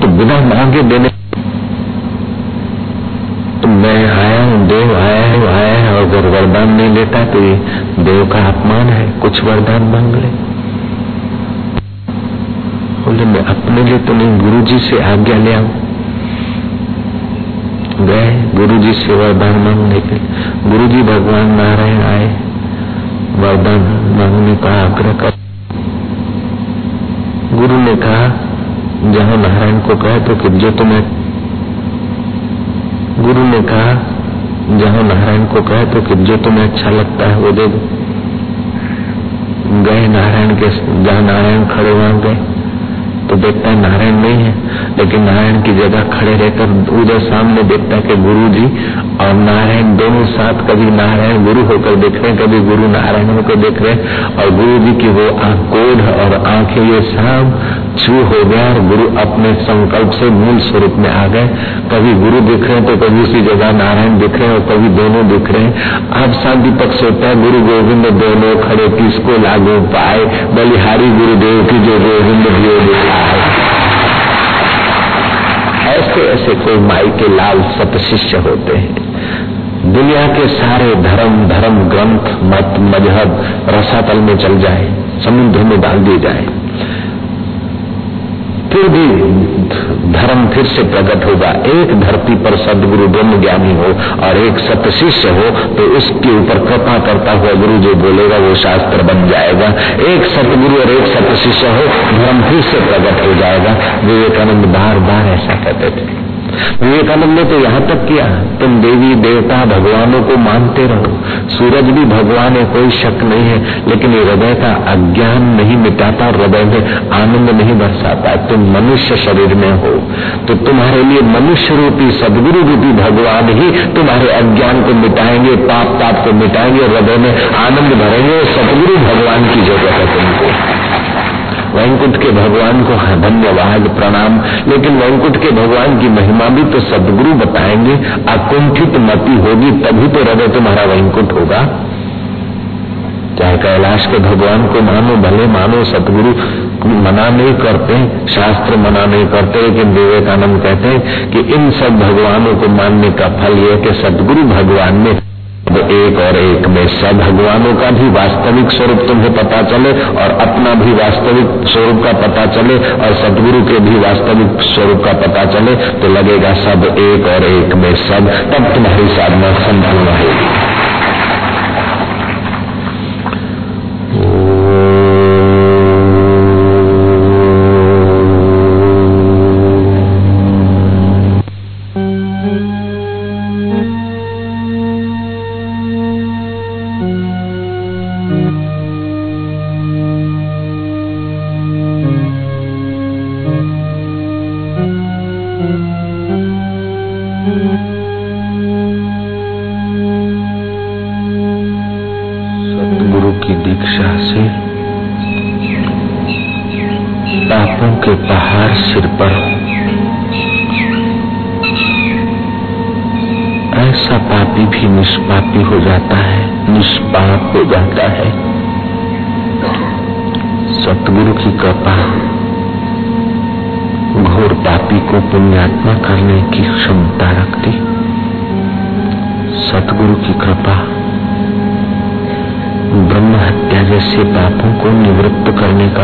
तो बिना मांगे देने। तो मैं आया हूँ, देव आया है आया है और अगर वरदान नहीं लेता तो ये देव का अपमान है, कुछ वरदान मांग ले। बोले, मैं अपने लिए तो नहीं गुरु जी से आज्ञा ले आऊ। गए गुरु जी से वरदान मांगने के गुरु जी भगवान नारायण आए, वरदान मांगने का आग्रह कर। गुरु ने कहा जहाँ नारायण को कहे तो कि जो तुम्हें गुरु ने कहा, जहाँ नारायण को कहे तो कि जो तुम्हें अच्छा लगता है, वो दे गए नारायण के, जहाँ नारायण खड़े वहाँ गए तो देखता है नारायण नहीं है, लेकिन नारायण की जगह खड़े रहकर उधर सामने देखता है कि गुरु जी और नारायण दोनों साथ कभी नारायण गुरु होकर देख रहे हैं, कभी गुरु नारायण होकर देख रहे हैं, और गुरु जी की वो आँख कोढ़ और आँखें ये सब छू हो गया और गुरु अपने संकल्प से मूल स्वरूप में आ गए। कभी गुरु दिख रहे हैं तो कभी उसी जगह नारायण दिख रहे हैं और कभी दोनों दिख रहे हैं। अब शांति पक्ष होता है, गुरु गोविंद दोनों खड़े किसको लागू पाए? बलिहारी गुरुदेव की जो गोविंद दिखा ऐसे ऐसे कोई माई के लाल सत शिष्य होते हैं। दुनिया के सारे धर्म धर्म ग्रंथ, मत, मज़हब रसातल में चल जाए, समुद्र में डाल दिए जाए। फिर भी धर्म फिर से प्रकट होगा। एक धरती पर सदगुरु ब्रह्म ज्ञानी हो और एक सत्य शिष्य हो तो उसके ऊपर कृपा करता हुआ गुरु जो बोलेगा, वो शास्त्र बन जाएगा। एक सतगुरु और एक सत्य शिष्य हो, धर्म फिर से प्रकट हो जाएगा। विवेकानंद बार बार ऐसा कहते थे। विवेकानंद ने तो यहाँ तक किया, तुम देवी, देवता, भगवानों को मानते रहो। सूरज भी भगवान है, कोई शक नहीं है, लेकिन हृदय का अज्ञान नहीं मिटाता, हृदय में आनंद नहीं बरसाता। तुम मनुष्य शरीर में हो तो तुम्हारे लिए मनुष्य रूपी, सदगुरु रूपी भगवान ही तुम्हारे अज्ञान को मिटाएँगे पाप पाप को मिटाएँगे, हृदय में आनंद भरेंगे, सदगुरु भगवान की जगह है तुमको। वैंकुट के भगवान को धन्यवाद, प्रणाम। लेकिन वैंकुट के भगवान की महिमा भी तो सदगुरु बताएँगे अकुंठित मति होगी, तभी तो हृदय तुम्हारा वैंकुट होगा। चाहे कैलाश के भगवान को मानो, भले मानो सतगुरु मना नहीं करते, शास्त्र मना नहीं करते, लेकिन विवेकानंद कहते हैं कि इन सब भगवानों को मानने का फल यह कि सदगुरु भगवान में एक और एक में सब भगवानों का भी वास्तविक स्वरूप तुम्हें पता चले और अपना भी वास्तविक स्वरूप का पता चले और सदगुरु के भी वास्तविक स्वरूप का पता चले तो लगेगा सब एक और एक में सब, तब तुम्हारी साधना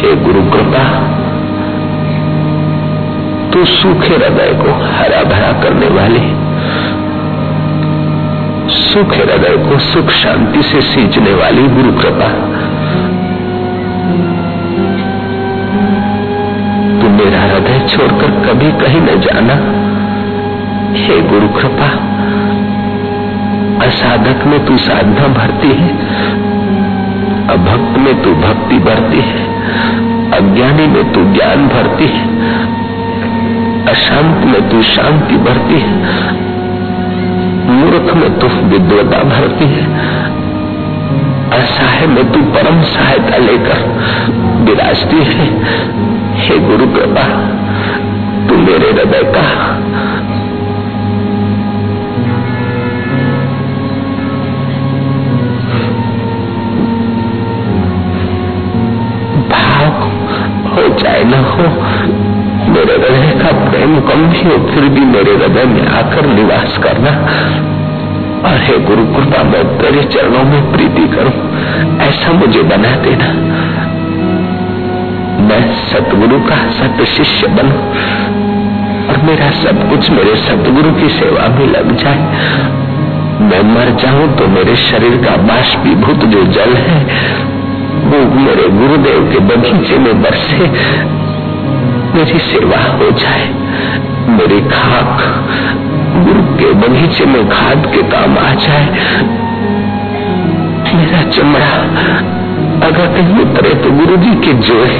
हे गुरु कृपा, तू सूखे हृदय को हरा भरा करने वाले, सूखे हृदय को सुख शांति से सींचने वाली गुरु कृपा। तू मेरा हृदय छोड़कर कभी कहीं न जाना। हे गुरु कृपा, असाधक में तू साधना भरती है, अभक्त में तू भक्ति भरती है। अज्ञानी में तू ज्ञान भरती है, अशांत में तू शांति भरती है, मूर्ख में तू विद्वता भरती है, असहाय में तू परम सहायता लेकर विराजती है। हे गुरु कृपा, तू मेरे हृदय का हो चाहे न हो। मेरे हृदय का प्रेम कम भी हो, फिर भी मेरे हृदय में आकर निवास करना। और हे गुरु, कृपा मैं तेरे चरणों में प्रीति करूँ। ऐसा मुझे बना देना। मैं सतगुरु का सत शिष्य बनू और मेरा सब कुछ मेरे सतगुरु की सेवा में लग जाए। मैं मर जाऊँ तो मेरे शरीर का बाष्पीभूत जो जल है वो मेरे गुरुदेव के बगीचे में बरसे, मेरी सेवा हो जाए। मेरी खाक गुरु के बगीचे में खाद के काम आ जाए। मेरा चमड़ा अगर कहीं उतरे तो गुरु जी के जोड़े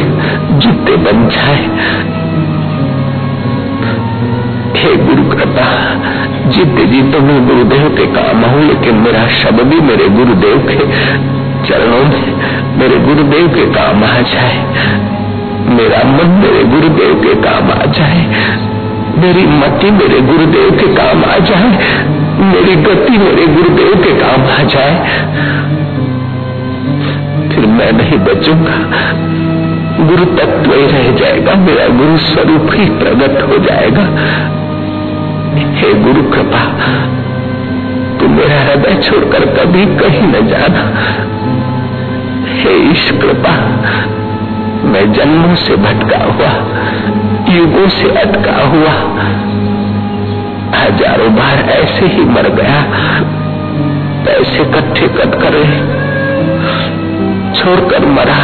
जूते बन जाए। हे गुरु कृपा जीते जी तो मैं गुरुदेव के काम हूँ लेकिन मेरा शब्द भी मेरे गुरुदेव के चरणों में मेरे गुरुदेव के काम आ जाए। मेरा मन मेरे गुरुदेव के काम आ जाए। मेरी मति मेरे गुरुदेव के काम आ जाए। मेरी गति मेरे गुरुदेव के काम आ जाए। फिर मैं नहीं बचूँगा। गुरु तत्व ही रह जाएगा। मेरा गुरु स्वरूप ही प्रकट हो जाएगा। हे गुरु कृपा, तू मेरा हृदय छोड़कर कभी कहीं न जाना। हे ईश कृपा, मैं जन्मों से भटका हुआ, युगों से अटका हुआ, हज़ारों बार ऐसे ही मर गया, पैसे इकट्ठे कट करे छोड़कर मरा।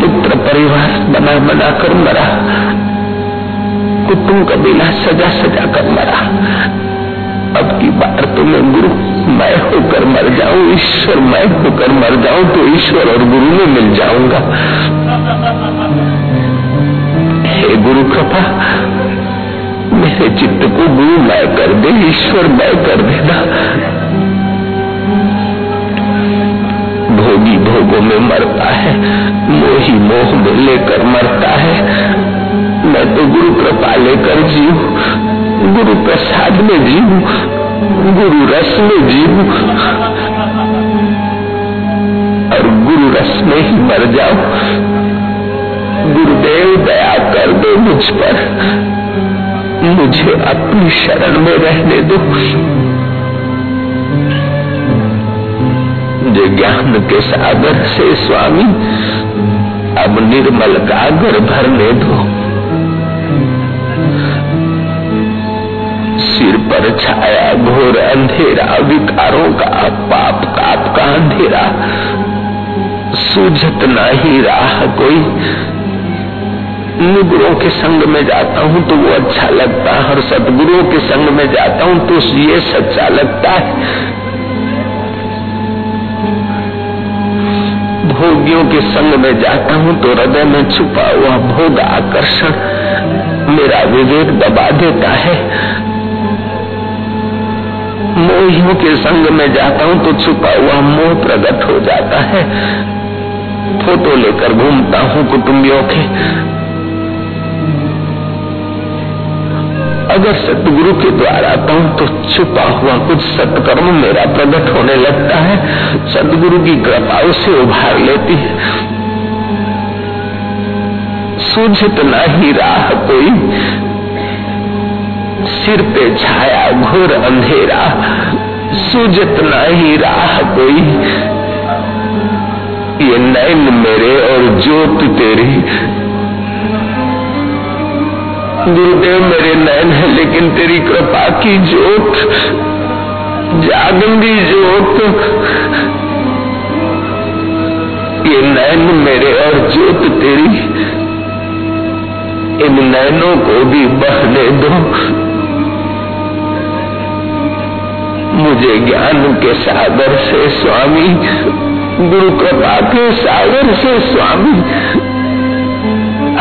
पुत्र परिवार बना बना कर मरा, कुटुंब कबीला सजा सजा कर मरा। अब की बार तो मैं गुरु, मैं होकर मर जाऊँ, ईश्वर, मैं होकर मर जाऊँ तो ईश्वर और गुरु में मिल जाऊँगा। हे गुरु कृपा, मेरे चित्त को गुरु मैं कर दे, ईश्वर मैं कर देना। भोगी भोगों में मरता है, मोही मोह में लेकर मरता है। मैं तो गुरु कृपा लेकर जीव गुरु प्रसाद में जीव गुरु रस में जीव और गुरु रस में ही मर जाओ गुरुदेव दया कर दो मुझ पर, मुझे अपनी शरण में रहने दो। ज्ञान के सागर से, स्वामी, अब निर्मल कागर भरने दो। सिर पर छाया, घोर अंधेरा, विकारों का पाप काप का अंधेरा। सूझत नहीं राह कोई। निगुरों के संग में जाता हूँ तो वो अच्छा लगता है और सदगुरुओं के संग में जाता हूँ तो ये सच्चा लगता है। भोगियों के संग में जाता हूँ तो हृदय में छुपा हुआ भोग आकर्षण मेरा विवेक दबा देता है। मोहियों के संग में जाता हूँ तो छुपा हुआ मोह प्रकट हो जाता है। फ़ोटो लेकर घूमता हूँ कुटुंबियों के। अगर सतगुरु के द्वारा आता हूँ तो छुपा हुआ कुछ सत्कर्म मेरा प्रकट होने लगता है। सतगुरु की कृपा उसे उभार लेती है। सूझत ही राह कोई सिर पे छाया, घोर अंधेरा। सूझत ही राह कोई। ये नैन मेरे और ज्योत तेरी। गुरुदेव, मेरे नैन है, लेकिन तेरी कृपा की ज्योत। जागंदी ज्योत। ये नैन मेरे और ज्योत तेरी। इन नैनों को भी बहने दो। मुझे ज्ञान के सागर से स्वामी, गुरु कृपा के सागर से स्वामी।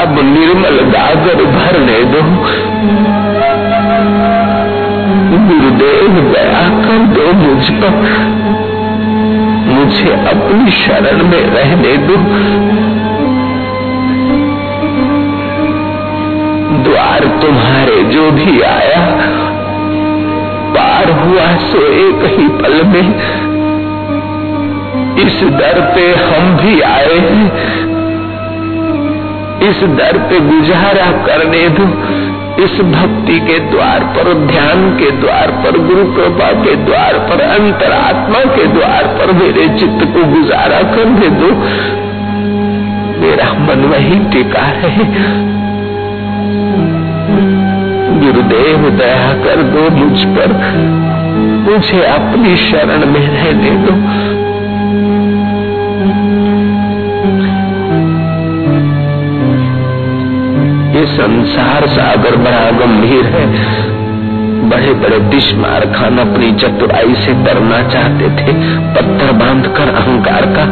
अब निर्मल गागर भरने दो। गुरुदेव दया कर दो मुझ पर। मुझे अपनी शरण में रहने दो। द्वार तुम्हारे जो भी आया हुआ सो एक ही पल में। इस दर पे हम भी आए हैं। इस दर पे गुजारा करने दो। इस भक्ति के द्वार पर, ध्यान के द्वार पर गुरु कृपा के द्वार पर, अंतरात्मा के द्वार पर मेरे चित्त को गुजारा करने दो। मेरा मन वही टिका है गुरुदेव, दया कर दो मुझ पर। मुझे अपनी शरण में रहने दो। ये संसार सागर बड़ा गंभीर है। बड़े बड़े दिश मार खान अपनी चतुराई से डरना चाहते थे। पत्थर बाँध कर अहंकार का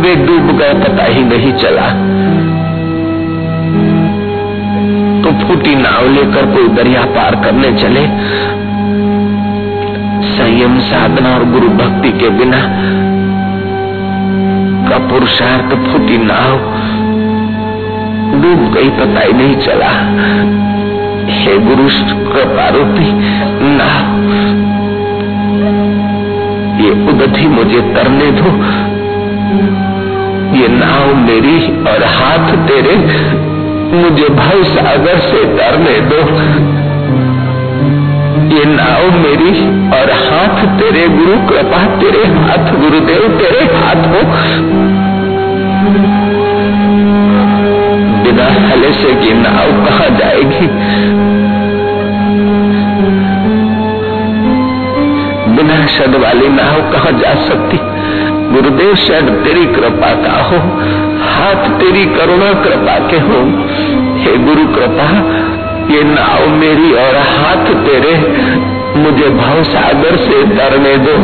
वे डूब गए, पता ही नहीं चला। तो फूटी नाव लेकर कोई दरिया पार करने चले। संयम साधना और गुरु भक्ति के बिना का पुरुषार्थ फूटी नाव डूब गई पता ही नहीं चला हे गुरु कृपा रूपी नाव ये उदधि मुझे तरने दो ये नाव मेरी और हाथ तेरे मुझे भव सागर से तरने दो ये नाव मेरी, और हाथ तेरे गुरु, कृपा तेरे हाथ, गुरुदेव तेरे हाथ हो। बिना हले से कि नाव कहा जाएगी? बिना शड वाली नाव कहा जा सकती? गुरुदेव शड तेरी कृपा का हो, हाथ तेरी करुणा, कृपा के हो। हे गुरु, कृपा ये नाव मेरी और हाथ तेरे। मुझे भाव सागर से तरने दो।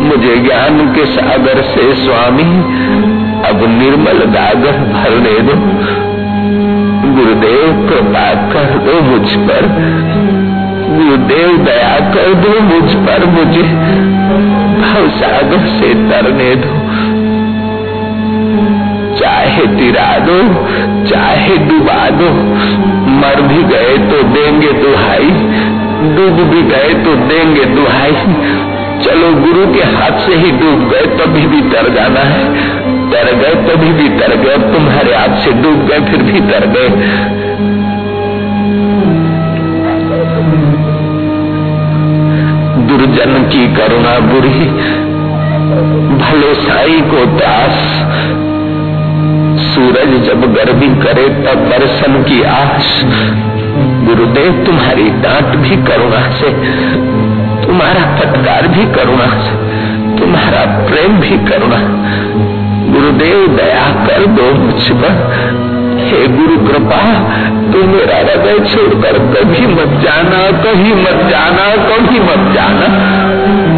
मुझे ज्ञान के सागर से स्वामी। अब निर्मल गागर भरने दो। गुरुदेव, कृपा कर दो मुझ पर। गुरुदेव, दया कर दो मुझ पर मुझे। भाव सागर से तरने दो। चाहे तिरा दो, चाहे डुबा दो। मर भी गए तो देंगे दुहाई, डूब भी गए तो देंगे दुहाई। चलो गुरु के हाथ से ही डूब गए, तभी भी तर जाना है। तर गए, तभी भी तर गए तुम्हारे हाथ से डूब गए, फिर भी तर गए। दुर्जन की करुणा बुरी भले साई को दास। सूरज जब गर्मी करे तब दर्शन की आश। गुरुदेव, तुम्हारी डांट भी करुणा से, तुम्हारा फटकार भी करुणा से, तुम्हारा प्रेम भी करुणा। गुरुदेव, दया कर दो मुझ पर। हे गुरु कृपा तू मेरा हृदय छोड़कर कभी मत जाना कभी मत जाना कभी मत जाना।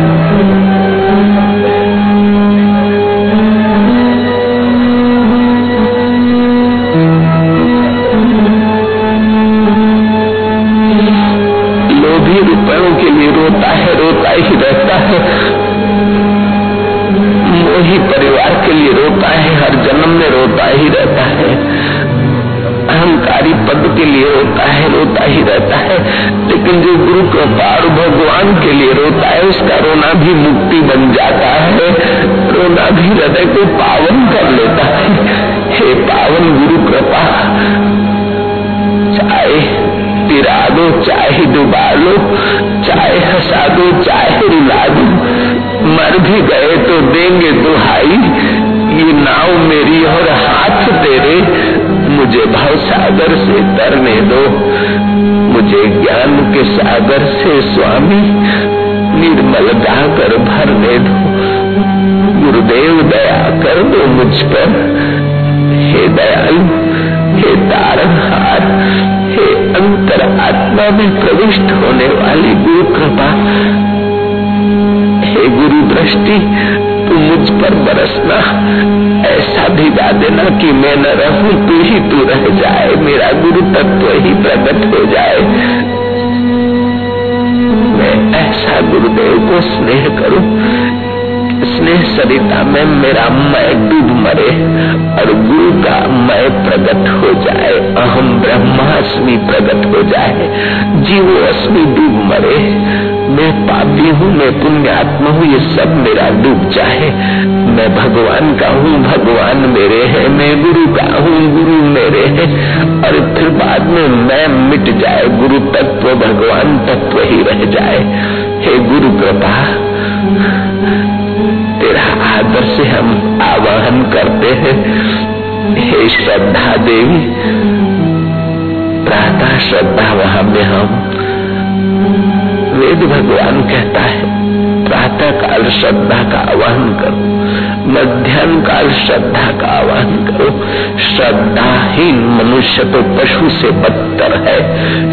है रहता है। मोही परिवार के लिए रोता है, हर जन्म में रोता ही रहता है। अहंकारी पद के लिए रोता है, रोता ही रहता है। लेकिन जो गुरु कृपा और भगवान के लिए रोता है, उसका रोना भी मुक्ति बन जाता है। रोना भी हृदय को पावन कर लेता है। हे पावन गुरु कृपा, चाहे तिरा दो चाहे डुबा लो चाहे हंसा दो चाहे रुला दो मर भी गए तो देंगे दुहाई। ये नाव मेरी और हाथ तेरे। मुझे भाव सागर से तरने दो। मुझे ज्ञान के सागर से स्वामी। निर्मल गाकर भरने दो। गुरुदेव, दया कर दो मुझ पर। हे दयालु हे तारनहार हे अंतर आत्मा में प्रविष्ट होने वाली गुरु कृपा हे गुरु दृष्टि तू मुझ पर बरसना, ऐसा भी भिगा देना कि मैं न रहूँ, तू ही तू रह जाए, मेरा गुरु तत्व ही प्रकट हो जाए। मैं ऐसा गुरुदेव को स्नेह करूँ स्नेह सरिता में मेरा मैं डूब मरे और गुरु का मैं प्रकट हो जाए, अहम ब्रह्मास्मि प्रकट हो जाए, जीवो अस्मि डूब मरे। मैं पापी हूँ, मैं पुण्यात्मा हूँ, ये सब मेरा डूब जाए। मैं भगवान का हूँ, भगवान मेरे हैं, मैं गुरु का हूँ, गुरु मेरे हैं। और फिर बाद में मैं मिट जाए, गुरु तत्व, भगवान तत्व ही रह जाए। हे गुरु कृपा तेरा आदर से हम आवाहन करते हैं। हे श्रद्धा देवी, प्रातः श्रद्धा वहाँ में हम। वेद भगवान कहता काल श्रद्धा का आवाहन करो मध्यान्ह काल श्रद्धा का आवाहन करो। श्रद्धाहीन मनुष्य तो पशु से बदतर है।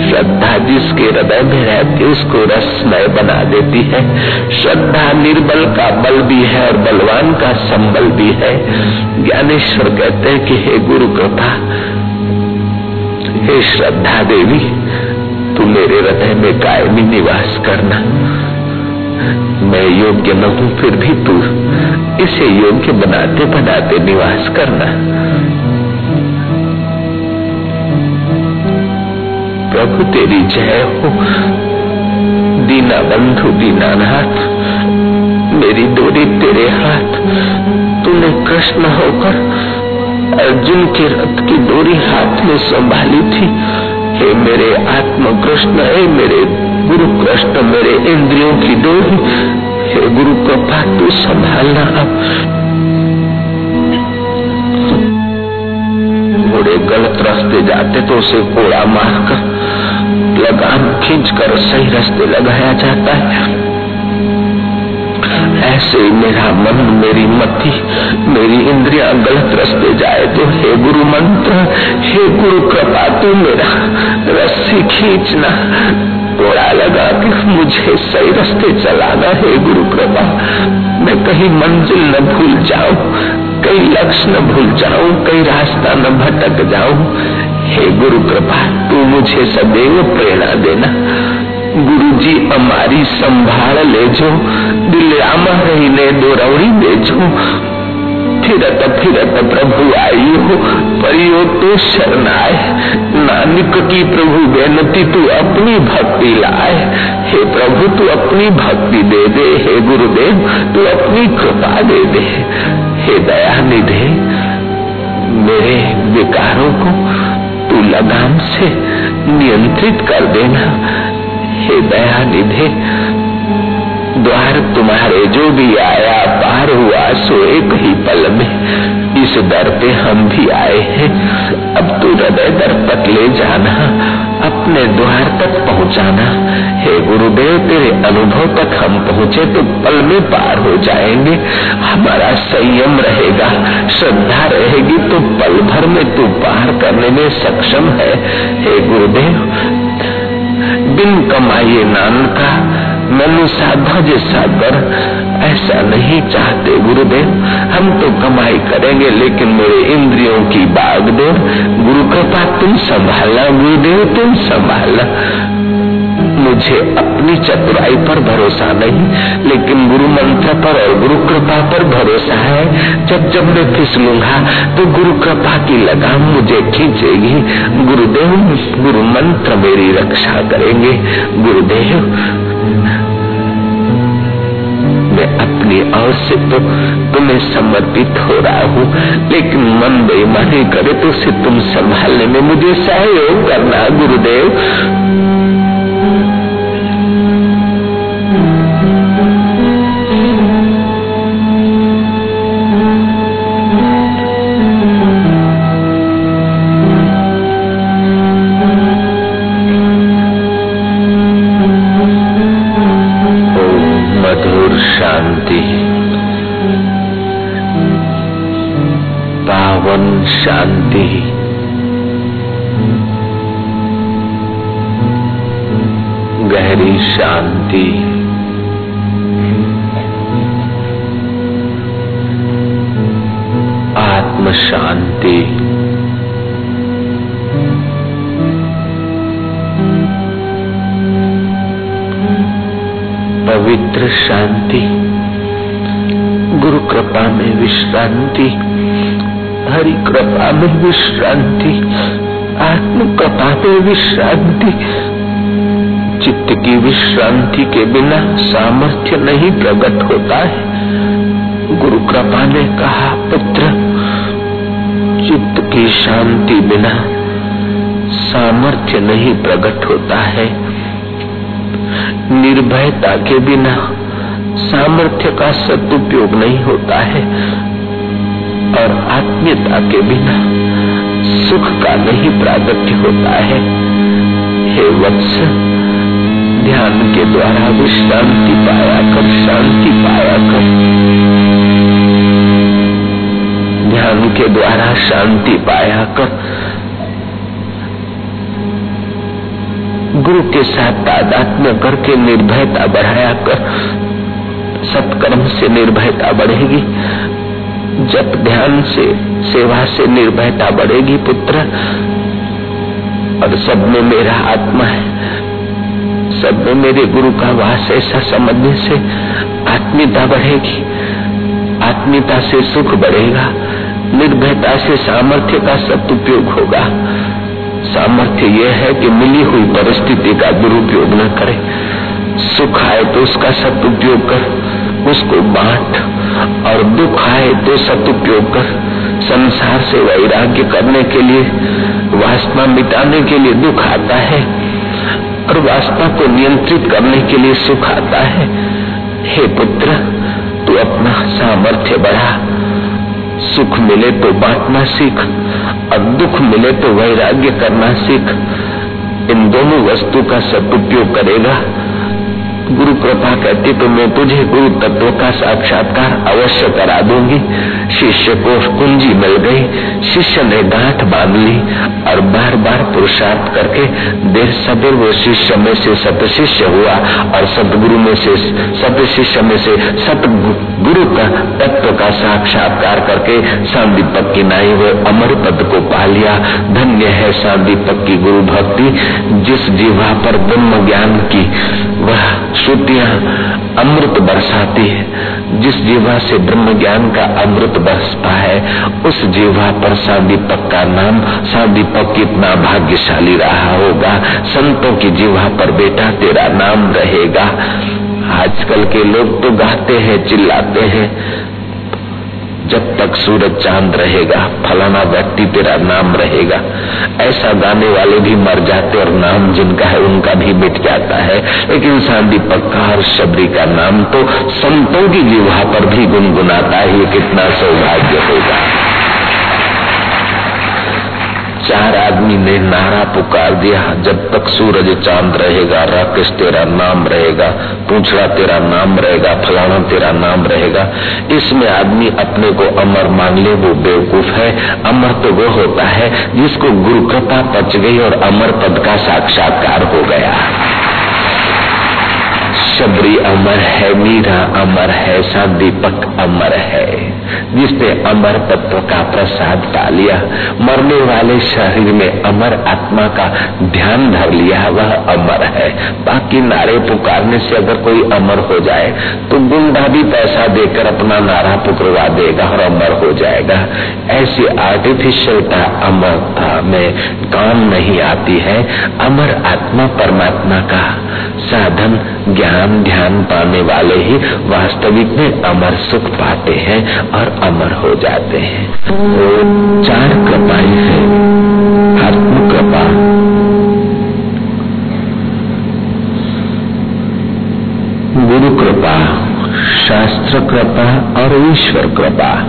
श्रद्धा जिसके हृदय में रहती उसको रसमय बना देती है। श्रद्धा निर्बल का बल भी है और बलवान का संबल भी है। ज्ञानेश्वर कहते हैं कि हे गुरु कृपा, हे श्रद्धा देवी, तू मेरे हृदय में कायमी निवास करना। मैं योग्य न हूँ फिर भी तू इसे योग्य बनाते बनाते निवास करना। प्रभु, तेरी जय हो। दीना बंधु दीनानाथ मेरी डोरी तेरे हाथ। तूने कृष्ण होकर अर्जुन के रथ की डोरी हाथ में संभाली थी। हे मेरे आत्म कृष्ण हे मेरे कृष्ण मेरे इंद्रियों की डोरी हे गुरु, कृपा तू संभालना अब। घोड़े गलत रास्ते जाते तो उसे घोड़ा मारकर लगाम खींचकर सही रास्ते लगाया जाता है। ऐसे मेरा मन, मेरी मति, मेरी इंद्रिया गलत रास्ते जाए तो हे गुरु मंत्र, हे गुरु, कृपा तू मेरा रस्सी खींचना। घोड़ा लगा के मुझे सही रास्ते चलाना है गुरु कृपा मैं कहीं मंजिल न भूल जाऊँ, कहीं लक्ष्य न भूल जाऊँ, कहीं रास्ता न भटक जाऊँ। हे गुरु कृपा तू मुझे सदैव प्रेरणा देना। गुरु जी हमारी संभाल ले जो दिल राम रहीने दो दे जो फिरत फिरत प्रभु आई हो परियो तो शरणाए नानक की प्रभु बेनती तू अपनी भक्ति लाए हे प्रभु, तू अपनी भक्ति दे दे। हे गुरुदेव, तू अपनी कृपा दे दे। हे दया निधे मेरे विकारों को तू लगाम से नियंत्रित कर देना। हे दया निधे द्वार तुम्हारे जो भी आया, पार हुआ सो एक ही पल में। इस दर पे हम भी आए हैं। अब तू हृदय दर तक ले जाना, अपने द्वार तक पहुंचाना। हे गुरुदेव, तेरे अनुभव तक हम पहुँचे तो पल में पार हो जाएँगे। हमारा संयम रहेगा, श्रद्धा रहेगी तो पल भर में तू पार करने में सक्षम है। हे गुरुदेव, बिन कमाइए नान का मनु साधा जैसा कर ऐसा नहीं चाहते गुरुदेव। हम तो कमाई करेंगे, लेकिन मेरे इंद्रियों की बाग दे। गुरु कृपा तुम संभालना गुरुदेव तुम संभालना मुझे अपनी चतुराई पर भरोसा नहीं, लेकिन गुरु मंत्र पर और गुरु कृपा पर भरोसा है। जब जब मैं फिसलूँगा तो गुरु कृपा की लगाम मुझे खींचेगी। गुरुदेव, गुरु मंत्र मेरी रक्षा करेंगे। गुरुदेव मैं अपनी ओर से तो तुम्हें समर्पित हो रहा हूँ, लेकिन मन बेमानी करे तो उसे तुम संभालने में मुझे सहयोग करना, गुरुदेव। की शांति। आत्म शांति पवित्र शांति। गुरु कृपा में विश्रांति। हरि कृपा में विश्रांति। आत्म कृपा में विश्रांति। चित्त की विश्रांति के बिना सामर्थ्य नहीं प्रकट होता है। गुरु कृपा ने कहा, पुत्र, चित्त की शांति बिना सामर्थ्य नहीं प्रकट होता है। निर्भयता के बिना सामर्थ्य का सदुपयोग नहीं होता है और आत्मीयता के बिना सुख का नहीं प्रागत्य होता है। हे वत्स ध्यान के द्वारा विश्रांति पाया कर, शांति पाया कर। ध्यान के द्वारा शांति पाया कर। गुरु के साथ तादात्म्य करके निर्भयता बढ़ाया कर। सत्कर्म से निर्भयता बढ़ेगी। जब ध्यान से, सेवा से निर्भयता बढ़ेगी पुत्र। और सब में मेरा आत्मा है। में मेरे गुरु का वास ऐसा समझने से आत्मीयता बढ़ेगी। आत्मीयता से सुख बढ़ेगा। निर्भयता से सामर्थ्य का सदुपयोग होगा। सामर्थ्य यह है कि मिली हुई परिस्थिति का दुरुपयोग न करे। सुख आए तो उसका सदुपयोग कर, उसको बांट, और दुख आए तो सदुपयोग कर। संसार से वैराग्य करने के लिए, वासना मिटाने के लिए दुख आता है। और वासना को नियंत्रित करने के लिए सुख आता है। हे पुत्र, तू अपना सामर्थ्य बढ़ा। सुख मिले तो बांटना सीख, और दुख मिले तो वैराग्य करना सीख। इन दोनों वस्तु का सदुपयोग करेगा। गुरु कृपा कहती तो मैं तुझे गुरु तत्व का साक्षात्कार अवश्य करा दूँगी। शिष्य को कुंजी मिल गई, शिष्य ने गांठ बाँध ली और बार बार पुरुषार्थ करके देर सबेर वो शिष्य में से सत शिष्य हुआ और सतगुरु में से सत शिष्य में से सत गुरु का तत्व का साक्षात्कार करके सांदीपक की नाई वो अमर पद को पा लिया। धन्य है सांदीपक की गुरु भक्ति, जिस जीवा पर ब्रह्म ज्ञान की, वह श्रुतियाँ अमृत बरसाती है। जिस जीवा से ब्रह्म ज्ञान का अमृत बरसता है, उस जीवा पर सादीपक का नाम, सादीपक कितना भाग्यशाली रहा होगा। संतों की जीवा पर बेटा तेरा नाम रहेगा। आजकल के लोग तो गाते हैं, चिल्लाते हैं। जब तक सूरज चाँद रहेगा, फलाना व्यक्ति तेरा नाम रहेगा। ऐसा गाने वाले भी मर जाते और नाम जिनका है, उनका भी मिट जाता है। लेकिन शांति का और शबरी का नाम तो संतों की जीवा पर भी गुनगुनाता है, ये कितना सौभाग्य होगा। चार आदमी ने नारा पुकार दिया। जब तक सूरज चाँद रहेगा, राकेश तेरा नाम रहेगा, पूछड़ा तेरा नाम रहेगा, फलाना तेरा नाम रहेगा। इसमें आदमी अपने को अमर मान ले, वो बेवकूफ़ है। अमर तो वो होता है जिसको गुरु कृपा पच गई और अमर पद का साक्षात्कार हो गया। शबरी अमर है, मीरा अमर है सा दीपक अमर है। जिसने अमर तत्व का प्रसाद पा लिया, मरने वाले शरीर में अमर आत्मा का ध्यान धर लिया, वह अमर है। बाकी नारे पुकारने से अगर कोई अमर हो जाए तो गुंडा भी पैसा देकर अपना नारा पुकरवा देगा और अमर हो जाएगा। ऐसी आर्टिफिशियलता अमरता में काम नहीं आती है। अमर आत्मा परमात्मा का साधन, ज्ञान ध्यान पाने वाले ही वास्तविक में अमर सुख पाते हैं और अमर हो जाते हैं। चार कृपाएँ हैं। आत्म कृपा। गुरु कृपा, शास्त्र कृपा और ईश्वर कृपा।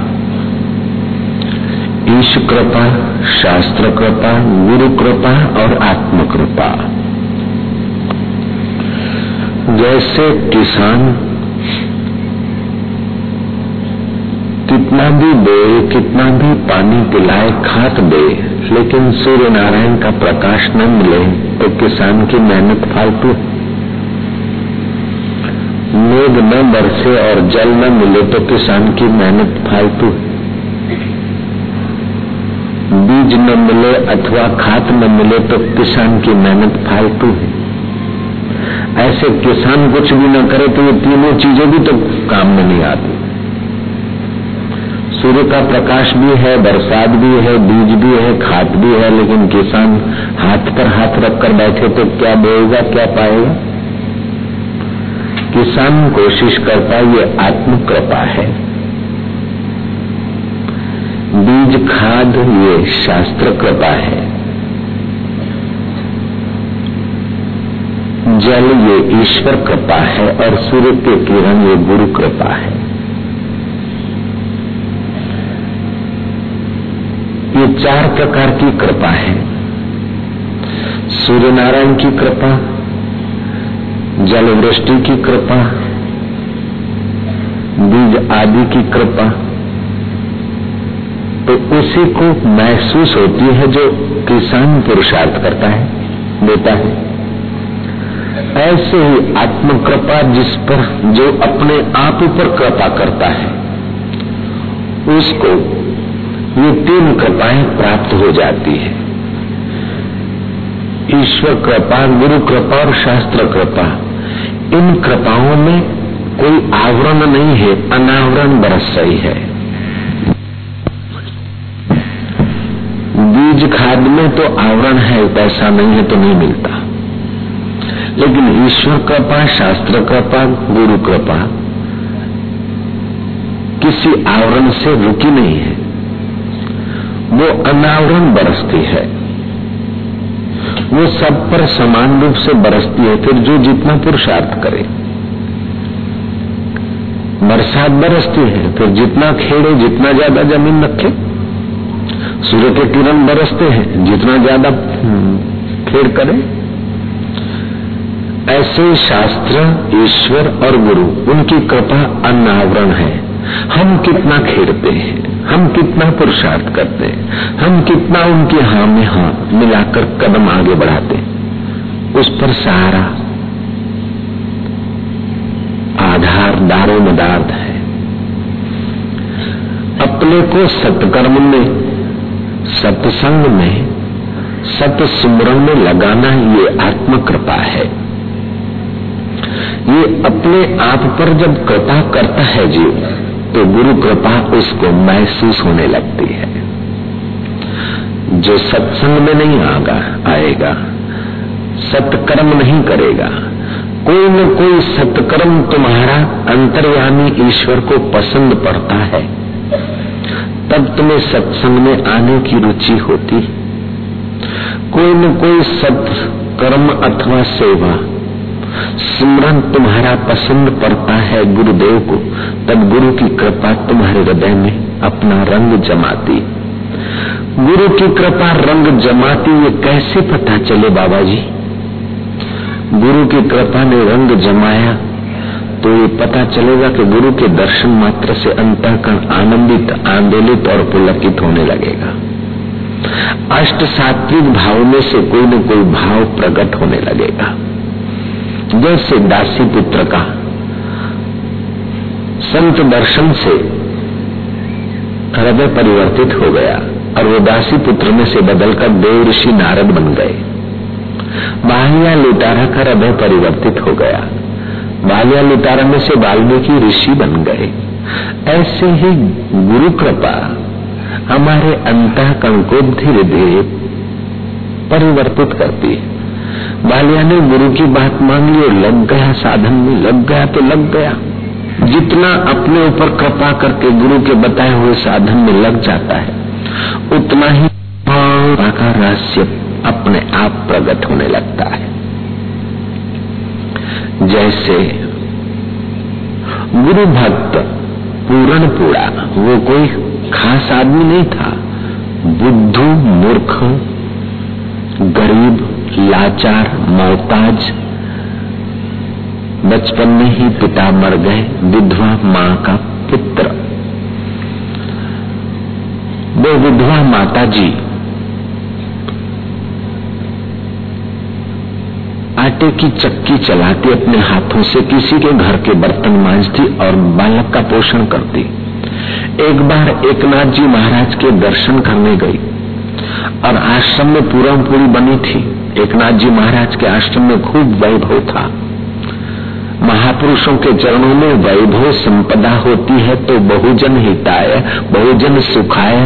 ईश्वर कृपा, शास्त्र कृपा, गुरु कृपा और आत्म कृपा। जैसे किसान कितना भी दे कितना भी पानी पिलाए, खाद दे, लेकिन सूर्य नारायण का प्रकाश न मिले तो किसान की मेहनत फालतू मेघ न बरसे और जल न मिले तो किसान की मेहनत फालतू बीज न मिले अथवा खाद न मिले तो किसान की मेहनत फालतू है। ऐसे किसान कुछ भी न करे तो ये तीनों चीज़ें भी तो काम में नहीं आती। सूर्य का प्रकाश भी है, बरसात भी है, बीज भी है, खाद भी है, लेकिन किसान हाथ पर हाथ रखकर बैठे तो क्या बोएगा, क्या पाएगा? किसान कोशिश करता है, ये आत्म कृपा है। बीज, खाद, ये शास्त्र कृपा है। जल ये ईश्वर कृपा है और सूर्य के किरण ये गुरु कृपा है। ये चार प्रकार की कृपा है। सूर्य नारायण की कृपा जल वृष्टि की कृपा, बीज आदि की कृपा। तो उसी को महसूस होती है जो किसान पुरुषार्थ करता है, देता है। ऐसे ही आत्म कृपा जिस पर जो अपने आप पर कृपा करता है, उसको ये तीन कृपाएँ प्राप्त हो जाती है। ईश्वर कृपा, गुरु कृपा और शास्त्र कृपा, इन कृपाओं में कोई आवरण नहीं है, अनावरण बरस रही है। बीज खाद में तो आवरण है, पैसा नहीं है तो नहीं मिलता। लेकिन ईश्वर कृपा, शास्त्र कृपा, गुरु कृपा किसी आवरण से रुकी नहीं है। वो अनावरण बरसती है। वो सब पर समान रूप से बरसती है, फिर जो जितना पुरुषार्थ करे। बरसात बरसती है, फिर जितना खेड़े, जितना ज़्यादा ज़मीन रखे, सूर्य के किरण बरसते हैं, जितना ज़्यादा खेड़ करे ऐसे शास्त्र ईश्वर और गुरु, उनकी कृपा अनावरण है। हम कितना खेड़ते हैं, हम कितना पुरुषार्थ करते हैं, हम कितना उनके हाँ में हाँ मिलाकर कदम आगे बढ़ाते उस पर सहारा आधार दारो मदार्थ है। अपने को सत्कर्म में, सत्संग में, सत्सुमरण में लगाना ये आत्म कृपा है। ये अपने आप पर जब कृपा करता है जीव तो गुरु कृपा उसको महसूस होने लगती है। जो सत्संग में नहीं आगा, आएगा, सत्कर्म नहीं करेगा, कोई न कोई सत्कर्म तुम्हारा अंतर्यामी ईश्वर को पसंद पड़ता है, तब तुम्हें सत्संग में आने की रुचि होती कोई न कोई सत्कर्म अथवा सेवा स्मरण तुम्हारा पसंद पड़ता है गुरुदेव को, तब गुरु की कृपा तुम्हारे हृदय में अपना रंग जमाती। गुरु की कृपा रंग जमाती, ये कैसे पता चले बाबा जी गुरु की कृपा ने रंग जमाया तो ये पता चलेगा कि गुरु के दर्शन मात्र से अंतकरण आनंदित, आंदोलित और पुलकित होने लगेगा। अष्ट सात्विक भाव में से कोई न कोई भाव प्रकट होने लगेगा। जैसे दासी पुत्र का। संत दर्शन से हृदय परिवर्तित हो गया और वो दासी पुत्र में से बदलकर देव ऋषि नारद बन गए। बालिया लुटारा का हृदय परिवर्तित हो गया। बालिया लुटारा में से वाल्मीकि ऋषि बन गए। ऐसे ही गुरु कृपा हमारे अंतकरण को धीरे धीरे परिवर्तित करती है। बालिया ने गुरु की बात मान ली और लग गया, साधन में लग गया तो लग गया। जितना अपने ऊपर कृपा करके गुरु के बताए हुए साधन में लग जाता है, उतना ही का रहस्य अपने आप प्रकट होने लगता है। जैसे गुरु भक्त पूरण पूरा वो कोई खास आदमी नहीं था, बुद्धू मूर्ख, गरीब लाचार मोहताज। बचपन में ही पिता मर गए, विधवा माँ का पुत्र। वो विधवा माता जी आटे की चक्की चलाती, अपने हाथों से किसी के घर के बर्तन मांझती और बालक का पोषण करती। एक बार एकनाथ जी महाराज के दर्शन करने गई। और आश्रम में पूरा पूरी बनी थी। एकनाथ जी महाराज के आश्रम में खूब वैभव था। महापुरुषों के चरणों में वैभव संपदा होती है तो बहुजन हिताय, बहुजन सुखाय,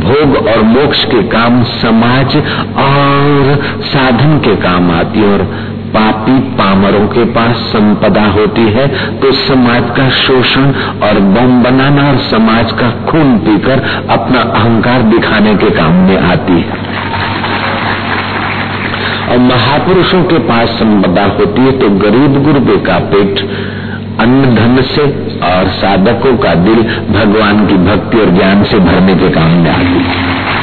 भोग और मोक्ष के काम समाज और साधन के काम आती और पापी पामरों के पास संपदा होती है तो समाज का शोषण और बम बनाना और समाज का खून पीकर अपना अहंकार दिखाने के काम में आती है। और महापुरुषों के पास संपदा होती है तो गरीब गुर्बे का पेट, अन्न धन से और साधकों का दिल भगवान की भक्ति और ज्ञान से भरने के काम में आती है।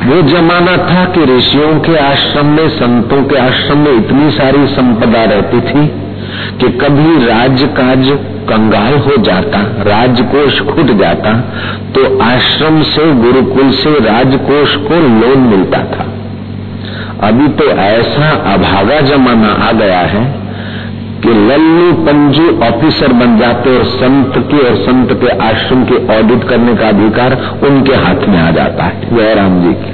वो जमाना था कि ऋषियों के आश्रम में, संतों के आश्रम में इतनी सारी संपदा रहती थी कि कभी राजकाज कंगाल हो जाता, राजकोष खुट जाता तो आश्रम से, गुरुकुल से राजकोष को लोन मिलता था। अभी तो ऐसा अभागा जमाना आ गया है कि लल्लू पंजी ऑफिसर बन जाते और संत के और संत के आश्रम के ऑडिट करने का अधिकार उनके हाथ में आ जाता है। जयराम जी की।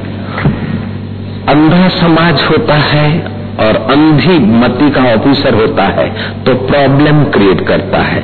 अंधा समाज होता है और अंधी मती का ऑफिसर होता है तो प्रॉब्लम क्रिएट करता है।